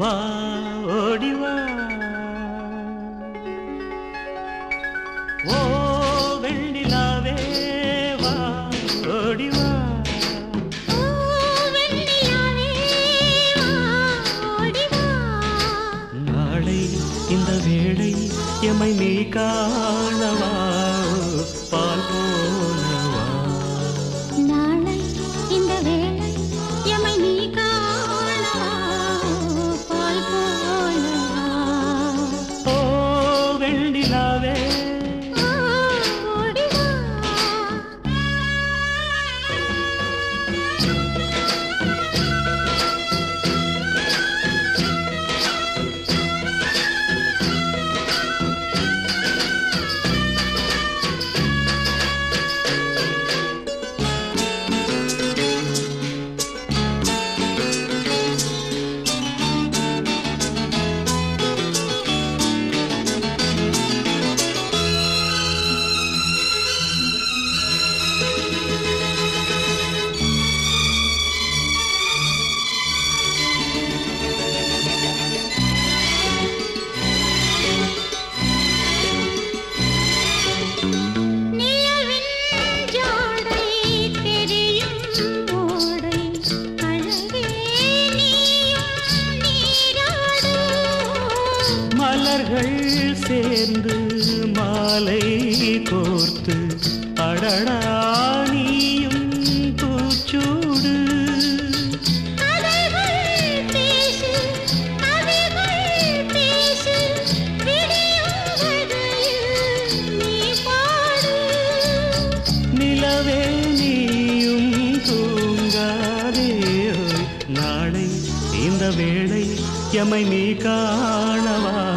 வா ஓடி வா. ஓ வெண்ணிலாவே வா ஓடி வா. நாளை இந்த வேளை எமை நீ காணவா? கோர்த்து அடடா நீயும் பூச்சூடு. நிலவே நீயும் தூங்காதே. நாளை இந்த வேளை நீ காணவா?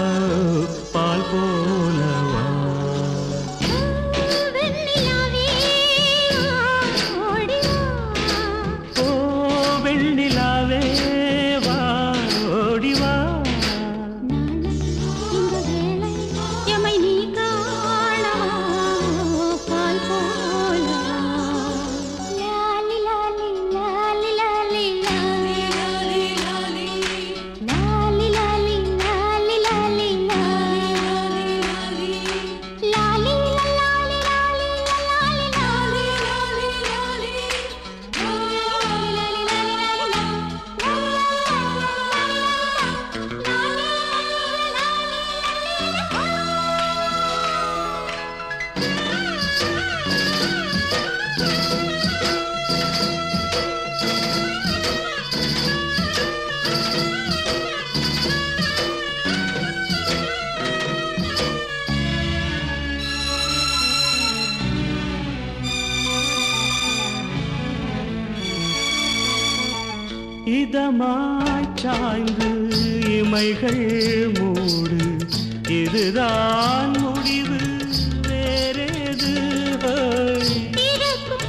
இதமாய் சாய்ந்து இமைகள் மூடு. இதுதான் முடிவு. வேறேது? ஹோய். பிறக்கும்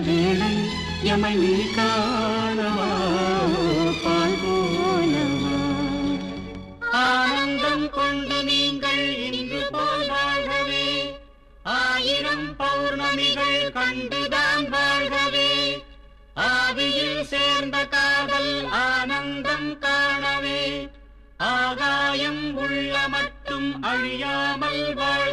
வேளை எமை நீ காணவா பால் போலவா? ஆனந்தம் கொண்டு நீங்கள் இன்று போல் வாழ்கவே ஆயிரம் பௌர்ணமிகள் கண்டுதான் வாழ்கவே. ஆவியில் சேர்ந்த காதல் ஆனந்தம் காணவே. ஆகாயம் உள்ள மட்டும் அழியாமல் வாழ்